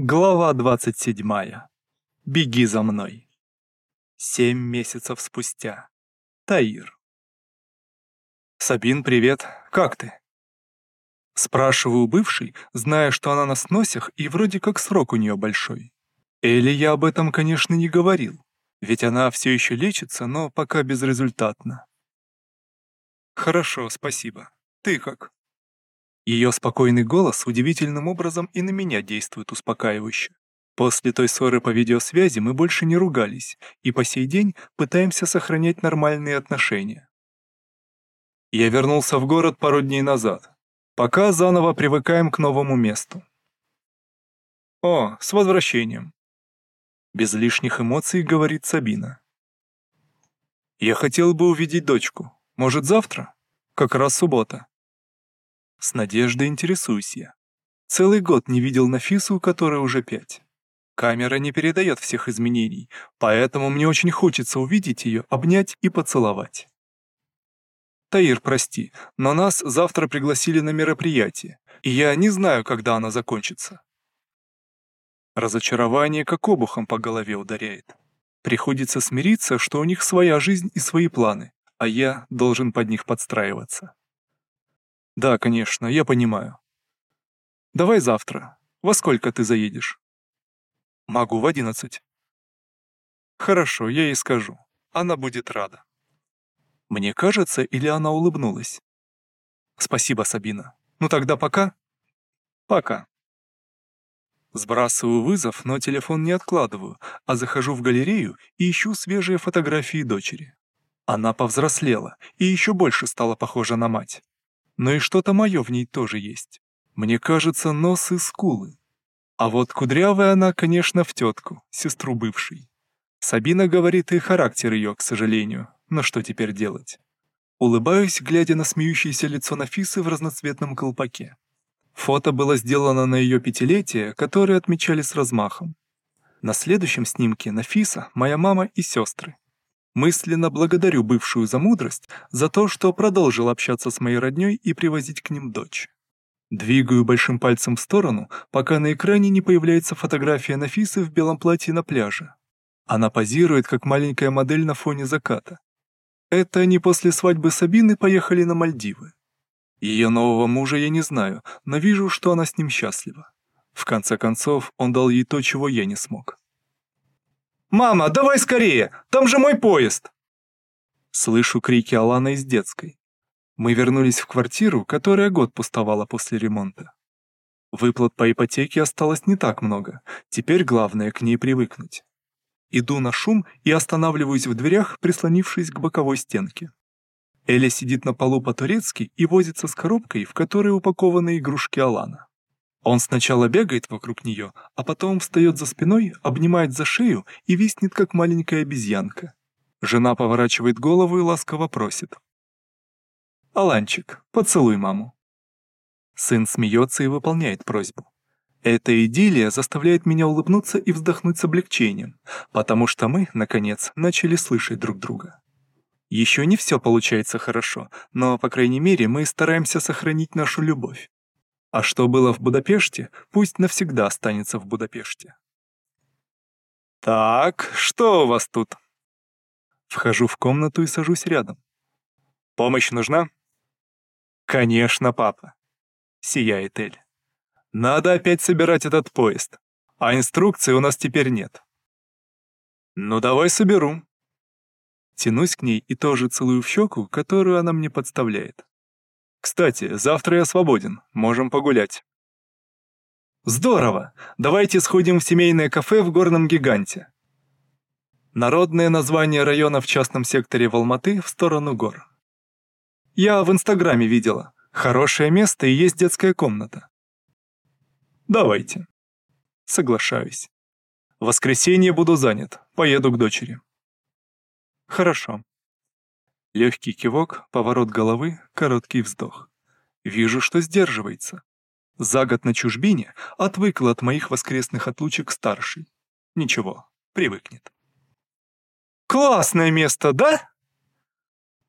Глава 27. Беги за мной. Семь месяцев спустя. Таир. «Сабин, привет. Как ты?» Спрашиваю бывший, зная, что она на сносях и вроде как срок у нее большой. Элли я об этом, конечно, не говорил, ведь она все еще лечится, но пока безрезультатно. «Хорошо, спасибо. Ты как?» Ее спокойный голос удивительным образом и на меня действует успокаивающе. После той ссоры по видеосвязи мы больше не ругались и по сей день пытаемся сохранять нормальные отношения. Я вернулся в город пару дней назад. Пока заново привыкаем к новому месту. О, с возвращением. Без лишних эмоций говорит Сабина. Я хотел бы увидеть дочку. Может, завтра? Как раз суббота. С надеждой интересуюсь я. Целый год не видел Нафису, которой уже пять. Камера не передает всех изменений, поэтому мне очень хочется увидеть ее, обнять и поцеловать. Таир, прости, но нас завтра пригласили на мероприятие, и я не знаю, когда оно закончится. Разочарование как обухом по голове ударяет. Приходится смириться, что у них своя жизнь и свои планы, а я должен под них подстраиваться. Да, конечно, я понимаю. Давай завтра. Во сколько ты заедешь? Могу в одиннадцать. Хорошо, я ей скажу. Она будет рада. Мне кажется, или она улыбнулась? Спасибо, Сабина. Ну тогда пока? Пока. Сбрасываю вызов, но телефон не откладываю, а захожу в галерею и ищу свежие фотографии дочери. Она повзрослела и еще больше стала похожа на мать. Но и что-то мое в ней тоже есть. Мне кажется, нос и скулы. А вот кудрявая она, конечно, в тетку, сестру бывшей. Сабина говорит и характер ее, к сожалению. Но что теперь делать? Улыбаюсь, глядя на смеющееся лицо Нафисы в разноцветном колпаке. Фото было сделано на ее пятилетие, которое отмечали с размахом. На следующем снимке Нафиса, моя мама и сестры. Мысленно благодарю бывшую за мудрость, за то, что продолжил общаться с моей роднёй и привозить к ним дочь. Двигаю большим пальцем в сторону, пока на экране не появляется фотография Нафисы в белом платье на пляже. Она позирует, как маленькая модель на фоне заката. Это они после свадьбы Сабины поехали на Мальдивы. Ее нового мужа я не знаю, но вижу, что она с ним счастлива. В конце концов, он дал ей то, чего я не смог. «Мама, давай скорее! Там же мой поезд!» Слышу крики Алана из детской. Мы вернулись в квартиру, которая год пустовала после ремонта. Выплат по ипотеке осталось не так много, теперь главное к ней привыкнуть. Иду на шум и останавливаюсь в дверях, прислонившись к боковой стенке. Эля сидит на полу по-турецки и возится с коробкой, в которой упакованы игрушки Алана. Он сначала бегает вокруг нее, а потом встает за спиной, обнимает за шею и виснет, как маленькая обезьянка. Жена поворачивает голову и ласково просит. «Аланчик, поцелуй маму». Сын смеется и выполняет просьбу. Эта идиллия заставляет меня улыбнуться и вздохнуть с облегчением, потому что мы, наконец, начали слышать друг друга. Еще не все получается хорошо, но, по крайней мере, мы стараемся сохранить нашу любовь. А что было в Будапеште, пусть навсегда останется в Будапеште. «Так, что у вас тут?» Вхожу в комнату и сажусь рядом. «Помощь нужна?» «Конечно, папа», — сияет Эль. «Надо опять собирать этот поезд, а инструкции у нас теперь нет». «Ну давай соберу». Тянусь к ней и тоже целую в щеку, которую она мне подставляет. Кстати, завтра я свободен, можем погулять. Здорово! Давайте сходим в семейное кафе в Горном Гиганте. Народное название района в частном секторе в Алматы в сторону гор. Я в Инстаграме видела. Хорошее место и есть детская комната. Давайте. Соглашаюсь. В воскресенье буду занят, поеду к дочери. Хорошо. Легкий кивок, поворот головы, короткий вздох. Вижу, что сдерживается. За год на чужбине отвыкла от моих воскресных отлучек старший. Ничего, привыкнет. «Классное место, да?»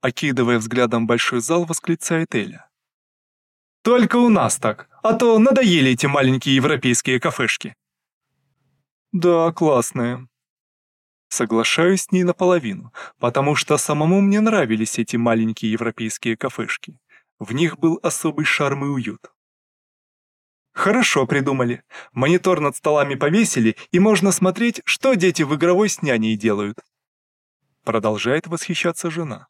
Окидывая взглядом большой зал, восклицает Эля. «Только у нас так, а то надоели эти маленькие европейские кафешки. Да, классная. Соглашаюсь с ней наполовину, потому что самому мне нравились эти маленькие европейские кафешки. В них был особый шарм и уют. Хорошо придумали. Монитор над столами повесили, и можно смотреть, что дети в игровой с няней делают. Продолжает восхищаться жена.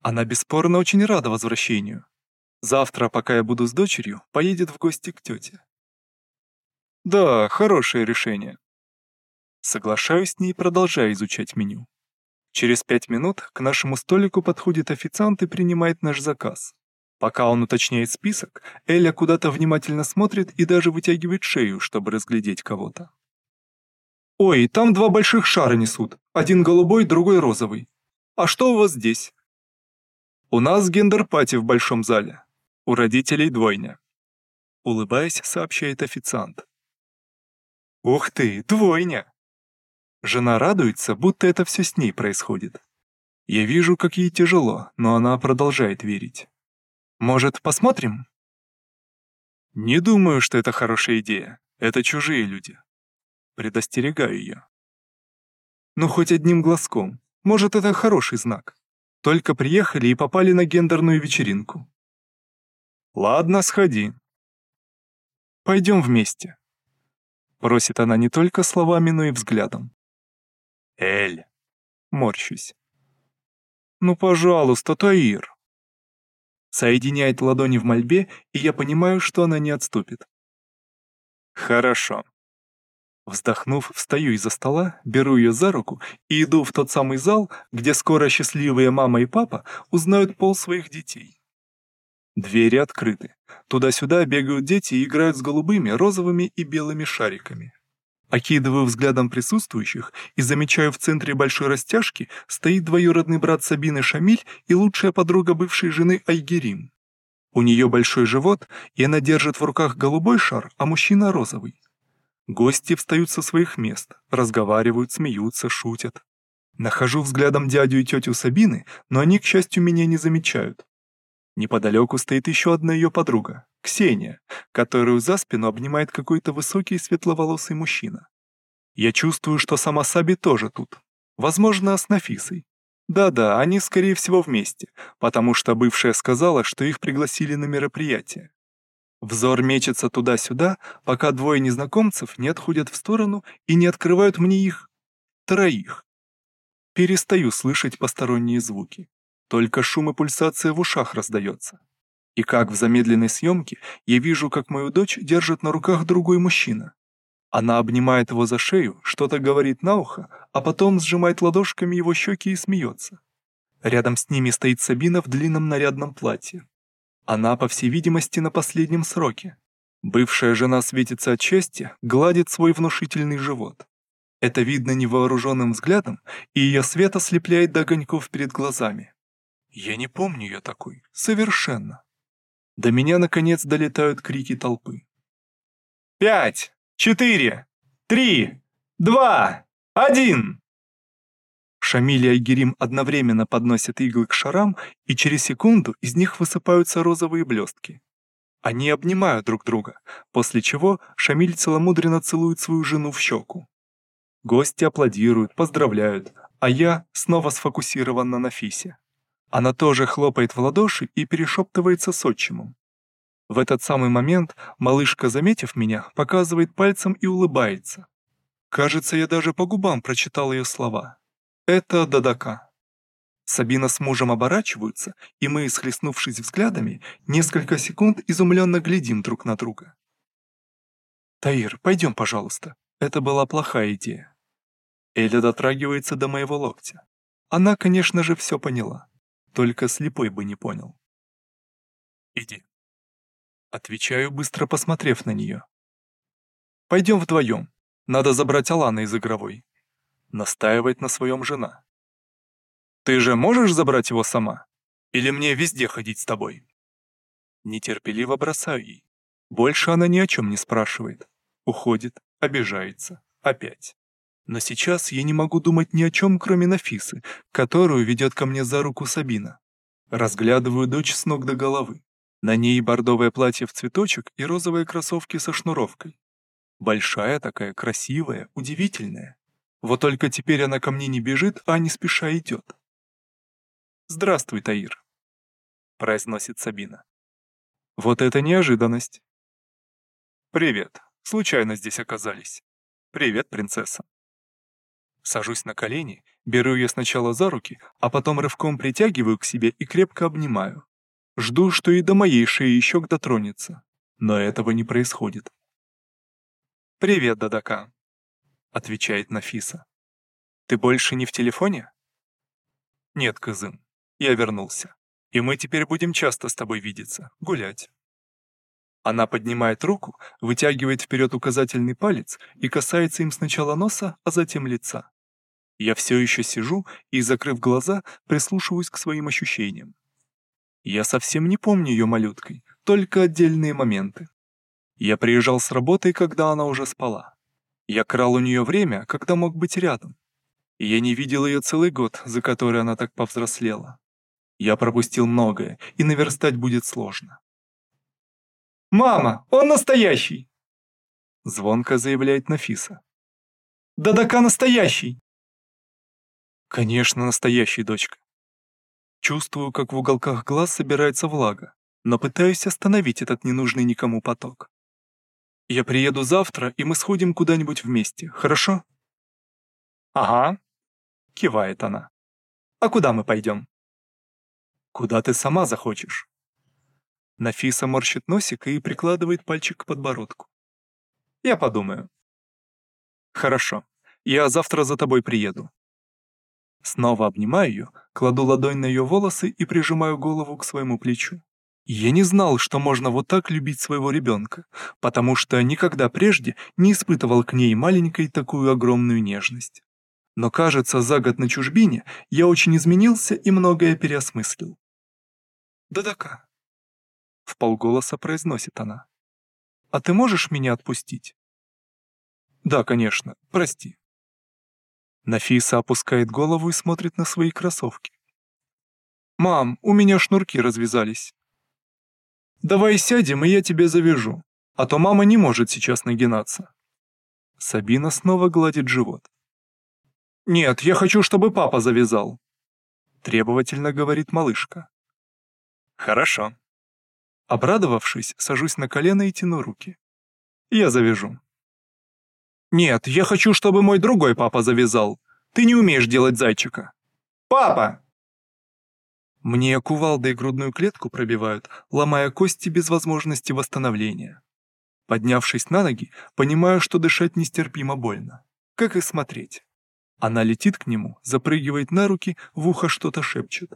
Она бесспорно очень рада возвращению. Завтра, пока я буду с дочерью, поедет в гости к тете. Да, хорошее решение. Соглашаюсь с ней, продолжая изучать меню. Через пять минут к нашему столику подходит официант и принимает наш заказ. Пока он уточняет список, Эля куда-то внимательно смотрит и даже вытягивает шею, чтобы разглядеть кого-то. «Ой, там два больших шара несут. Один голубой, другой розовый. А что у вас здесь?» «У нас гендер-пати в большом зале. У родителей двойня». Улыбаясь, сообщает официант. «Ух ты, двойня!» Жена радуется, будто это все с ней происходит. Я вижу, как ей тяжело, но она продолжает верить. Может, посмотрим? Не думаю, что это хорошая идея. Это чужие люди. Предостерегаю ее. Ну, хоть одним глазком. Может, это хороший знак. Только приехали и попали на гендерную вечеринку. Ладно, сходи. Пойдем вместе. Просит она не только словами, но и взглядом. Эль. Морщусь. Ну, пожалуйста, Таир. Соединяет ладони в мольбе, и я понимаю, что она не отступит. Хорошо. Вздохнув, встаю из-за стола, беру ее за руку и иду в тот самый зал, где скоро счастливые мама и папа узнают пол своих детей. Двери открыты. Туда-сюда бегают дети и играют с голубыми, розовыми и белыми шариками. Окидываю взглядом присутствующих и замечаю в центре большой растяжки стоит двоюродный брат Сабины Шамиль и лучшая подруга бывшей жены Айгерим. У нее большой живот, и она держит в руках голубой шар, а мужчина розовый. Гости встают со своих мест, разговаривают, смеются, шутят. Нахожу взглядом дядю и тетю Сабины, но они, к счастью, меня не замечают. Неподалеку стоит еще одна ее подруга, Ксения, которую за спину обнимает какой-то высокий светловолосый мужчина. Я чувствую, что сама Саби тоже тут. Возможно, с Нафисой. Да-да, они, скорее всего, вместе, потому что бывшая сказала, что их пригласили на мероприятие. Взор мечется туда-сюда, пока двое незнакомцев не отходят в сторону и не открывают мне их троих. Перестаю слышать посторонние звуки. Только шум и пульсация в ушах раздается. И как в замедленной съемке я вижу, как мою дочь держит на руках другой мужчина. Она обнимает его за шею, что-то говорит на ухо, а потом сжимает ладошками его щеки и смеется. Рядом с ними стоит Сабина в длинном нарядном платье. Она, по всей видимости, на последнем сроке. Бывшая жена светится от счастья, гладит свой внушительный живот. Это видно невооруженным взглядом, и ее свет ослепляет до огоньков перед глазами. Я не помню ее такой. Совершенно. До меня, наконец, долетают крики толпы. «Пять! Четыре! Три! Два! Один!» Шамиль и Айгерим одновременно подносят иглы к шарам, и через секунду из них высыпаются розовые блестки. Они обнимают друг друга, после чего Шамиль целомудренно целует свою жену в щеку. Гости аплодируют, поздравляют, а я снова сфокусирован на Нафисе. Она тоже хлопает в ладоши и перешептывается с отчимом. В этот самый момент малышка, заметив меня, показывает пальцем и улыбается. Кажется, я даже по губам прочитал ее слова. Это Дадака. Сабина с мужем оборачиваются, и мы, схлестнувшись взглядами, несколько секунд изумленно глядим друг на друга. «Таир, пойдем, пожалуйста. Это была плохая идея». Эля дотрагивается до моего локтя. Она, конечно же, все поняла. Только слепой бы не понял. «Иди». Отвечаю, быстро посмотрев на нее. «Пойдем вдвоем. Надо забрать Алана из игровой». Настаивает на своем жена. «Ты же можешь забрать его сама? Или мне везде ходить с тобой?» Нетерпеливо бросаю ей. Больше она ни о чем не спрашивает. Уходит, обижается. Опять. Но сейчас я не могу думать ни о чем, кроме Нафисы, которую ведет ко мне за руку Сабина. Разглядываю дочь с ног до головы. На ней бордовое платье в цветочек и розовые кроссовки со шнуровкой. Большая такая, красивая, удивительная. Вот только теперь она ко мне не бежит, а не спеша идет. «Здравствуй, Таир», — произносит Сабина. Вот это неожиданность. «Привет. Случайно здесь оказались. Привет, принцесса». Сажусь на колени, беру ее сначала за руки, а потом рывком притягиваю к себе и крепко обнимаю. Жду, что и до моей шеи еще дотронется. Но этого не происходит. «Привет, Дадака», — отвечает Нафиса. «Ты больше не в телефоне?» «Нет, Кызым, я вернулся. И мы теперь будем часто с тобой видеться, гулять». Она поднимает руку, вытягивает вперед указательный палец и касается им сначала носа, а затем лица. Я все еще сижу и, закрыв глаза, прислушиваюсь к своим ощущениям. Я совсем не помню ее малюткой, только отдельные моменты. Я приезжал с работы, когда она уже спала. Я крал у нее время, когда мог быть рядом. Я не видел ее целый год, за который она так повзрослела. Я пропустил многое, и наверстать будет сложно. «Мама, он настоящий!» Звонко заявляет Нафиса. «Дадака настоящий!» Конечно, настоящий, дочка. Чувствую, как в уголках глаз собирается влага, но пытаюсь остановить этот ненужный никому поток. Я приеду завтра, и мы сходим куда-нибудь вместе, хорошо? Ага, кивает она. А куда мы пойдем? Куда ты сама захочешь. Нафиса морщит носик и прикладывает пальчик к подбородку. Я подумаю. Хорошо, я завтра за тобой приеду. Снова обнимаю ее, кладу ладонь на ее волосы и прижимаю голову к своему плечу. Я не знал, что можно вот так любить своего ребенка, потому что никогда прежде не испытывал к ней маленькой такую огромную нежность. Но кажется, за год на чужбине я очень изменился и многое переосмыслил. «Да-да-ка», в полголоса произносит она. «А ты можешь меня отпустить?» «Да, конечно, прости». Нафиса опускает голову и смотрит на свои кроссовки. «Мам, у меня шнурки развязались». «Давай сядем, и я тебе завяжу, а то мама не может сейчас нагинаться». Сабина снова гладит живот. «Нет, я хочу, чтобы папа завязал», — требовательно говорит малышка. «Хорошо», Обрадовавшись, сажусь на колено и тяну руки. Я завяжу. «Нет, я хочу, чтобы мой другой папа завязал. Ты не умеешь делать зайчика». «Папа!» Мне кувалдой грудную клетку пробивают, ломая кости без возможности восстановления. Поднявшись на ноги, понимаю, что дышать нестерпимо больно. Как и смотреть. Она летит к нему, запрыгивает на руки, в ухо что-то шепчет.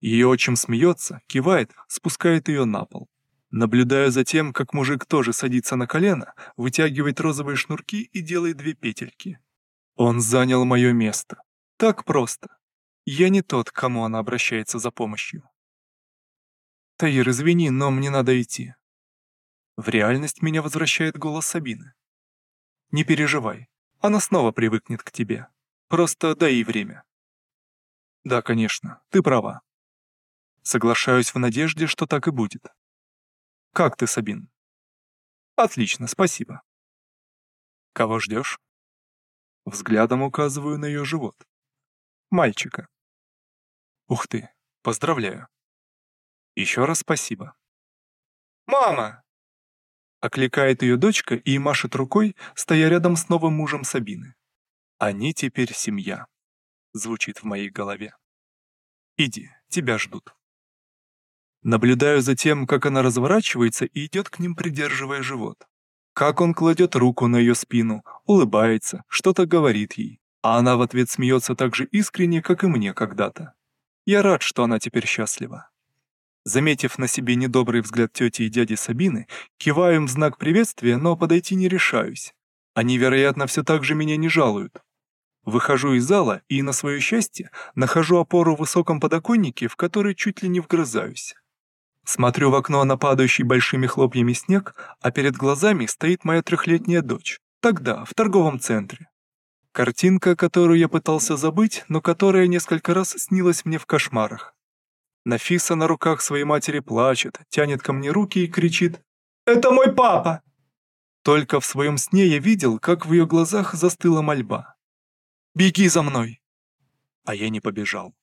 Ее отчим смеется, кивает, спускает ее на пол. Наблюдаю за тем, как мужик тоже садится на колено, вытягивает розовые шнурки и делает две петельки. Он занял мое место. Так просто. Я не тот, к кому она обращается за помощью. «Таир, извини, но мне надо идти». В реальность меня возвращает голос Сабины. «Не переживай, она снова привыкнет к тебе. Просто дай ей время». «Да, конечно, ты права. Соглашаюсь в надежде, что так и будет. Как ты, Сабин? Отлично, спасибо. Кого ждешь? Взглядом указываю на ее живот. Мальчика. Ух ты, поздравляю. Еще раз спасибо. «Мама!» Окликает ее дочка и машет рукой, стоя рядом с новым мужем Сабины. «Они теперь семья», — звучит в моей голове. «Иди, тебя ждут». Наблюдаю за тем, как она разворачивается и идет к ним, придерживая живот. Как он кладет руку на ее спину, улыбается, что-то говорит ей, а она в ответ смеется так же искренне, как и мне когда-то. Я рад, что она теперь счастлива. Заметив на себе недобрый взгляд тети и дяди Сабины, киваю им в знак приветствия, но подойти не решаюсь. Они, вероятно, все так же меня не жалуют. Выхожу из зала и, на свое счастье, нахожу опору в высоком подоконнике, в который чуть ли не вгрызаюсь. Смотрю в окно на падающий большими хлопьями снег, а перед глазами стоит моя трехлетняя дочь. Тогда, в торговом центре. Картинка, которую я пытался забыть, но которая несколько раз снилась мне в кошмарах. Нафиса на руках своей матери плачет, тянет ко мне руки и кричит «Это мой папа!» Только в своем сне я видел, как в ее глазах застыла мольба. «Беги за мной!» А я не побежал.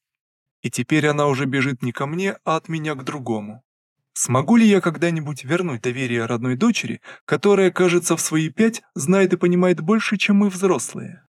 И теперь она уже бежит не ко мне, а от меня к другому. Смогу ли я когда-нибудь вернуть доверие родной дочери, которая, кажется, в свои пять знает и понимает больше, чем мы взрослые?